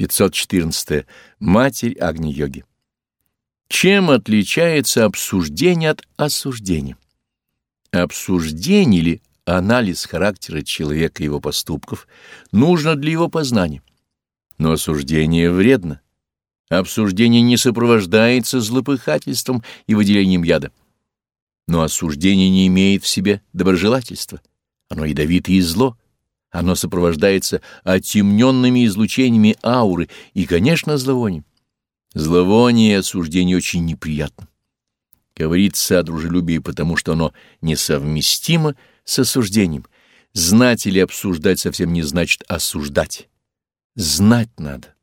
514. Матерь Агни-йоги. Чем отличается обсуждение от осуждения? Обсуждение или анализ характера человека и его поступков нужно для его познания. Но осуждение вредно. Обсуждение не сопровождается злопыхательством и выделением яда. Но осуждение не имеет в себе доброжелательства. Оно ядовито и зло. Оно сопровождается отемненными излучениями ауры и, конечно, зловонием. Зловоние и осуждение очень неприятно. Говорится о дружелюбии, потому что оно несовместимо с осуждением. Знать или обсуждать совсем не значит осуждать. Знать надо.